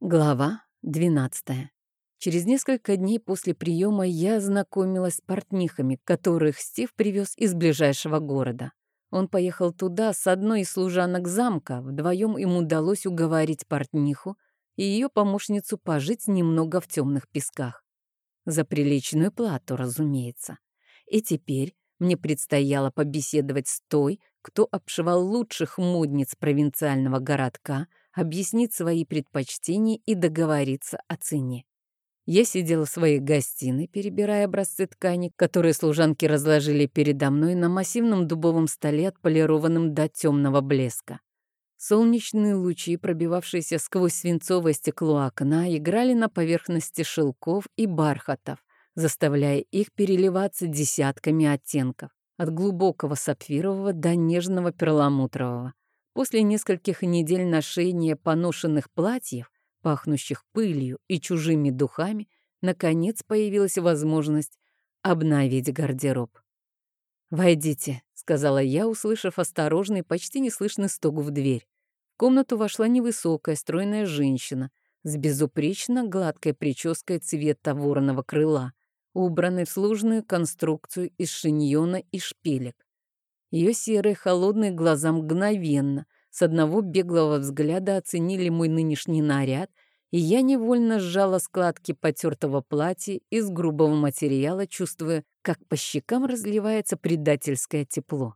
Глава 12. Через несколько дней после приема я знакомилась с портнихами, которых Стив привез из ближайшего города. Он поехал туда с одной из служанок замка. Вдвоем им удалось уговорить портниху и ее помощницу пожить немного в темных песках. За приличную плату, разумеется. И теперь мне предстояло побеседовать с той, кто обшивал лучших модниц провинциального городка, объяснить свои предпочтения и договориться о цене. Я сидела в своей гостиной, перебирая образцы ткани, которые служанки разложили передо мной на массивном дубовом столе, отполированном до темного блеска. Солнечные лучи, пробивавшиеся сквозь свинцовое стекло окна, играли на поверхности шелков и бархатов, заставляя их переливаться десятками оттенков, от глубокого сапфирового до нежного перламутрового. После нескольких недель ношения поношенных платьев, пахнущих пылью и чужими духами, наконец появилась возможность обновить гардероб. «Войдите», — сказала я, услышав осторожный, почти неслышный стук в дверь. В комнату вошла невысокая, стройная женщина с безупречно гладкой прической цвета вороного крыла, убранной в сложную конструкцию из шиньона и шпилек. Ее серые холодные глаза мгновенно, с одного беглого взгляда оценили мой нынешний наряд, и я невольно сжала складки потертого платья из грубого материала, чувствуя, как по щекам разливается предательское тепло.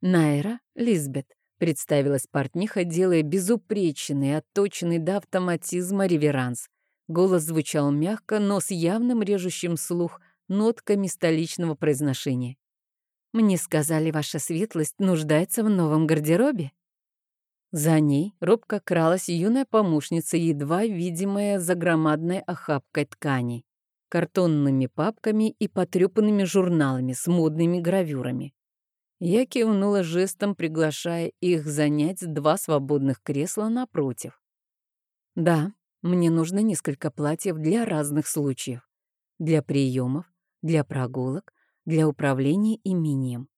«Найра Лизбет», — представилась портниха, делая безупречный, отточенный до автоматизма реверанс. Голос звучал мягко, но с явным режущим слух нотками столичного произношения. Мне сказали, ваша светлость нуждается в новом гардеробе. За ней робко кралась юная помощница, едва видимая за громадной охапкой ткани, картонными папками и потрепанными журналами с модными гравюрами. Я кивнула жестом, приглашая их занять два свободных кресла напротив. Да, мне нужно несколько платьев для разных случаев. Для приемов, для прогулок, для управления имением.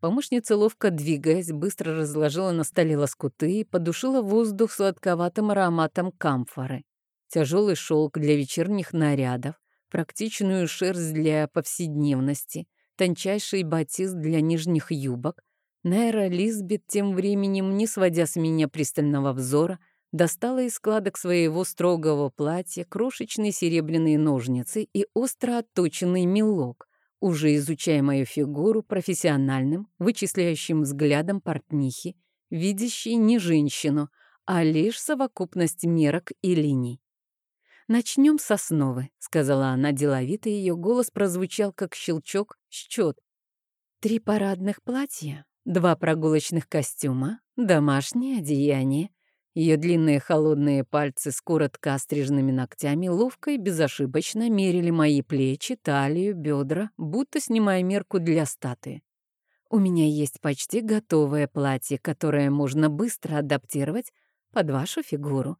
Помощница, ловко двигаясь, быстро разложила на столе лоскуты и подушила воздух сладковатым ароматом камфоры. Тяжелый шелк для вечерних нарядов, практичную шерсть для повседневности, тончайший батист для нижних юбок. Найра Лизбет тем временем, не сводя с меня пристального взора, достала из складок своего строгого платья крошечные серебряные ножницы и остро отточенный мелок, уже изучая мою фигуру профессиональным, вычисляющим взглядом портнихи, видящей не женщину, а лишь совокупность мерок и линий. «Начнем с основы», — сказала она деловито, и ее голос прозвучал, как щелчок счет. «Три парадных платья, два прогулочных костюма, домашнее одеяние, ее длинные холодные пальцы с коротко остриженными ногтями ловко и безошибочно мерили мои плечи, талию, бедра, будто снимая мерку для статуи. У меня есть почти готовое платье, которое можно быстро адаптировать под вашу фигуру.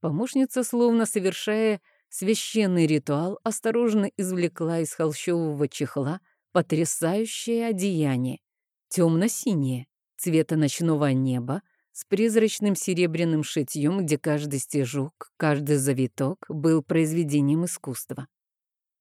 Помощница, словно совершая священный ритуал, осторожно извлекла из холщового чехла потрясающее одеяние, темно-синее, цвета ночного неба, с призрачным серебряным шитьем, где каждый стежок, каждый завиток был произведением искусства.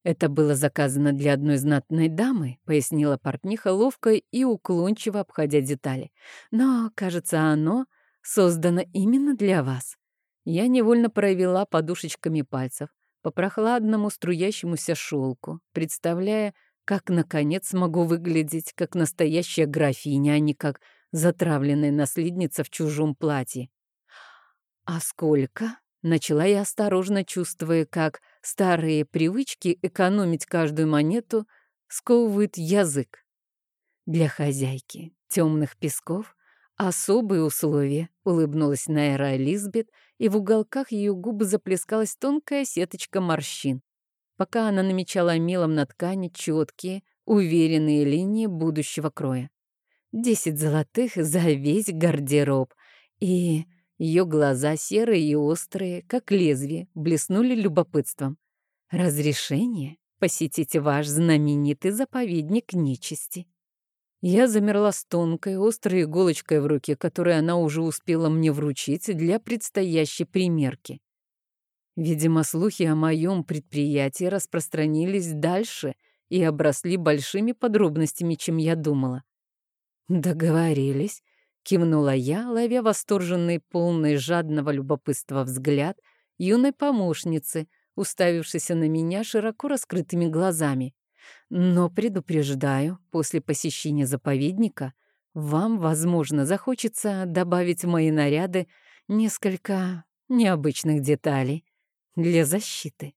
«Это было заказано для одной знатной дамы», — пояснила портниха ловко и уклончиво обходя детали. «Но, кажется, оно создано именно для вас». Я невольно провела подушечками пальцев по прохладному струящемуся шелку, представляя, как, наконец, смогу выглядеть как настоящая графиня, а не как затравленная наследница в чужом платье. «А сколько?» — начала я осторожно, чувствуя, как старые привычки экономить каждую монету сковывают язык. «Для хозяйки темных песков особые условия», — улыбнулась Найра Элизабет, и в уголках ее губы заплескалась тонкая сеточка морщин. Пока она намечала мелом на ткани четкие, уверенные линии будущего кроя. Десять золотых за весь гардероб. И ее глаза серые и острые, как лезвие, блеснули любопытством. Разрешение посетить ваш знаменитый заповедник нечисти. Я замерла с тонкой, острой иголочкой в руке, которую она уже успела мне вручить для предстоящей примерки. Видимо, слухи о моем предприятии распространились дальше и обросли большими подробностями, чем я думала. «Договорились», — кивнула я, ловя восторженный, полный жадного любопытства взгляд юной помощницы, уставившейся на меня широко раскрытыми глазами. «Но предупреждаю, после посещения заповедника вам, возможно, захочется добавить в мои наряды несколько необычных деталей для защиты».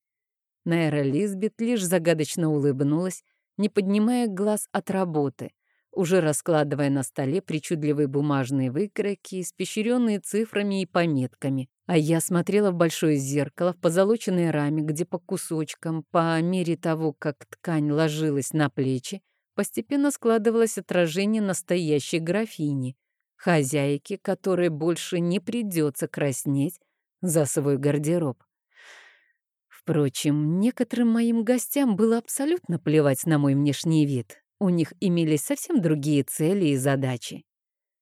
Найра Лизбет лишь загадочно улыбнулась, не поднимая глаз от работы — уже раскладывая на столе причудливые бумажные выкройки, испещренные цифрами и пометками. А я смотрела в большое зеркало в позолоченной раме, где по кусочкам, по мере того, как ткань ложилась на плечи, постепенно складывалось отражение настоящей графини, хозяйки, которой больше не придется краснеть за свой гардероб. Впрочем, некоторым моим гостям было абсолютно плевать на мой внешний вид. У них имелись совсем другие цели и задачи.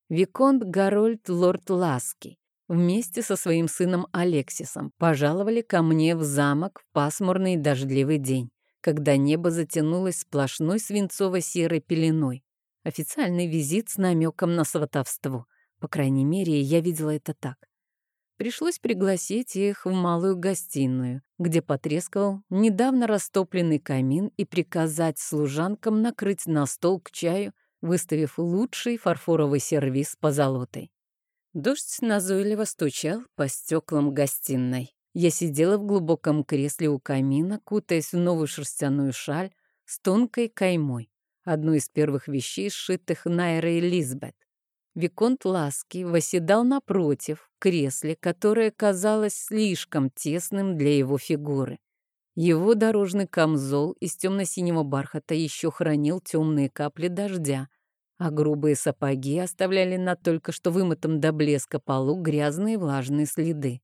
Виконт Гарольд Лорд Ласки вместе со своим сыном Алексисом пожаловали ко мне в замок в пасмурный дождливый день, когда небо затянулось сплошной свинцово-серой пеленой. Официальный визит с намеком на сватовство. По крайней мере, я видела это так. Пришлось пригласить их в малую гостиную, где потрескал недавно растопленный камин и приказать служанкам накрыть на стол к чаю, выставив лучший фарфоровый сервиз по золотой. Дождь назойливо стучал по стеклам гостиной. Я сидела в глубоком кресле у камина, кутаясь в новую шерстяную шаль с тонкой каймой, одну из первых вещей, сшитых Найрой Лизбет. Виконт Ласки восседал напротив, в кресле, которое казалось слишком тесным для его фигуры. Его дорожный камзол из темно-синего бархата еще хранил темные капли дождя, а грубые сапоги оставляли на только что вымытом до блеска полу грязные влажные следы.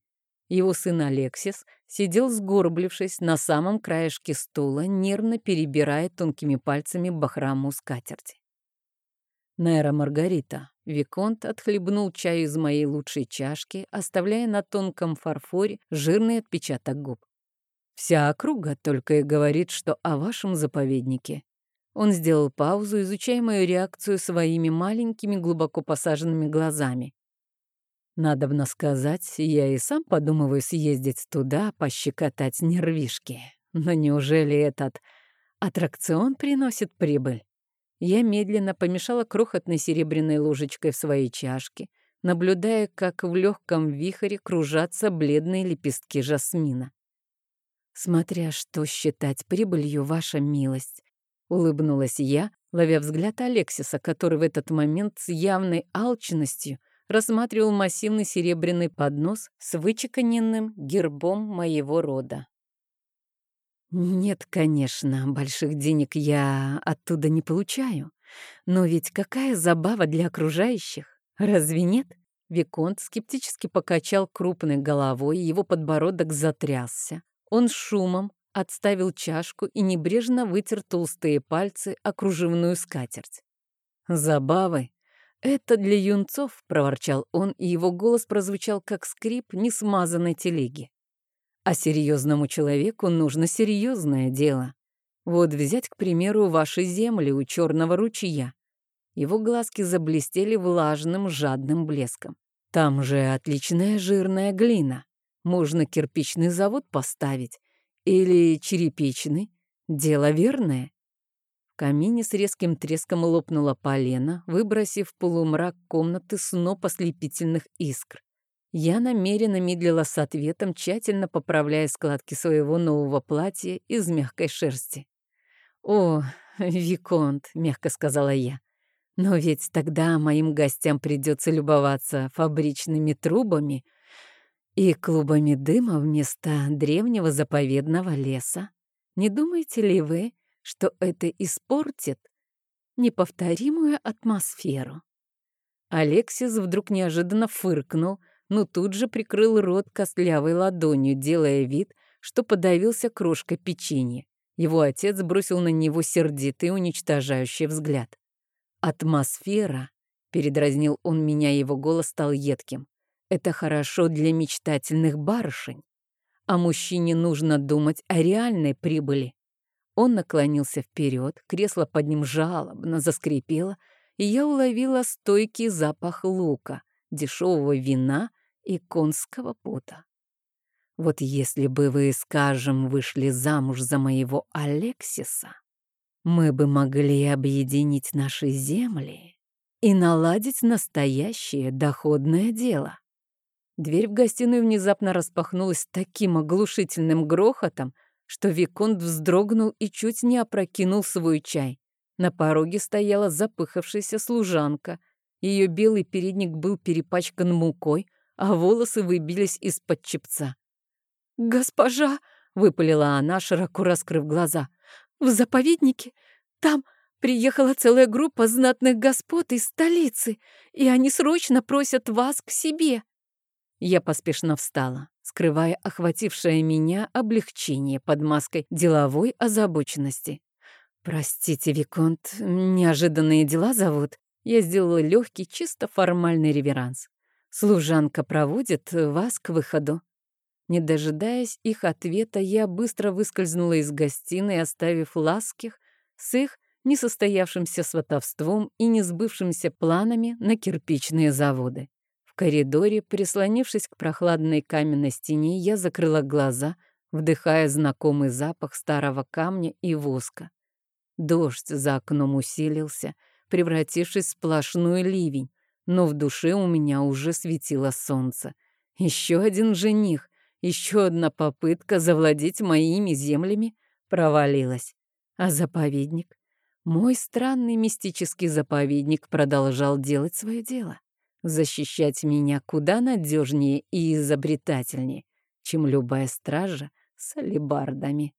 Его сын Алексис сидел сгорблившись на самом краешке стула, нервно перебирая тонкими пальцами бахрому скатерти. Нейра Маргарита. Виконт отхлебнул чай из моей лучшей чашки, оставляя на тонком фарфоре жирный отпечаток губ. Вся округа только и говорит, что о вашем заповеднике. Он сделал паузу, изучая мою реакцию своими маленькими, глубоко посаженными глазами. Надобно сказать, я и сам подумываю съездить туда, пощекотать нервишки. Но неужели этот аттракцион приносит прибыль? Я медленно помешала крохотной серебряной ложечкой в своей чашке, наблюдая, как в легком вихре кружатся бледные лепестки жасмина. «Смотря что считать прибылью, ваша милость», — улыбнулась я, ловя взгляд Алексиса, который в этот момент с явной алчностью рассматривал массивный серебряный поднос с вычеканенным гербом моего рода. Нет, конечно, больших денег я оттуда не получаю. Но ведь какая забава для окружающих, разве нет? Виконт скептически покачал крупной головой, его подбородок затрясся. Он шумом отставил чашку и небрежно вытер толстые пальцы о кружевную скатерть. «Забавы? Это для юнцов», — проворчал он, и его голос прозвучал, как скрип несмазанной телеги. А серьезному человеку нужно серьезное дело. Вот взять, к примеру, ваши земли у черного ручья. Его глазки заблестели влажным, жадным блеском. Там же отличная жирная глина. Можно кирпичный завод поставить. Или черепичный. Дело верное. В камине с резким треском лопнула полена, выбросив полумрак комнаты сноп ослепительных искр. Я намеренно медлила с ответом, тщательно поправляя складки своего нового платья из мягкой шерсти. «О, Виконт», — мягко сказала я, — «но ведь тогда моим гостям придется любоваться фабричными трубами и клубами дыма вместо древнего заповедного леса. Не думаете ли вы, что это испортит неповторимую атмосферу?» Алексис вдруг неожиданно фыркнул, но тут же прикрыл рот костлявой ладонью, делая вид, что подавился крошкой печенья. Его отец бросил на него сердитый, уничтожающий взгляд. «Атмосфера», — передразнил он меня, его голос стал едким, — «это хорошо для мечтательных барышень. а мужчине нужно думать о реальной прибыли. Он наклонился вперед, кресло под ним жалобно заскрипело, и я уловила стойкий запах лука, дешевого вина и конского пота. Вот если бы вы, скажем, вышли замуж за моего Алексиса, мы бы могли объединить наши земли и наладить настоящее доходное дело. Дверь в гостиную внезапно распахнулась таким оглушительным грохотом, что Виконт вздрогнул и чуть не опрокинул свой чай. На пороге стояла запыхавшаяся служанка. Ее белый передник был перепачкан мукой, а волосы выбились из-под чепца. «Госпожа!» — выпалила она, широко раскрыв глаза. «В заповеднике? Там приехала целая группа знатных господ из столицы, и они срочно просят вас к себе». Я поспешно встала, скрывая охватившее меня облегчение под маской деловой озабоченности. «Простите, Виконт, неожиданные дела зовут?» Я сделала легкий, чисто формальный реверанс. «Служанка проводит вас к выходу». Не дожидаясь их ответа, я быстро выскользнула из гостиной, оставив ласких с их несостоявшимся сватовством и несбывшимися планами на кирпичные заводы. В коридоре, прислонившись к прохладной каменной стене, я закрыла глаза, вдыхая знакомый запах старого камня и воска. Дождь за окном усилился, превратившись в сплошной ливень, но в душе у меня уже светило солнце. Еще один жених, еще одна попытка завладеть моими землями провалилась. А заповедник? Мой странный мистический заповедник продолжал делать свое дело. Защищать меня куда надежнее и изобретательнее, чем любая стража с алебардами.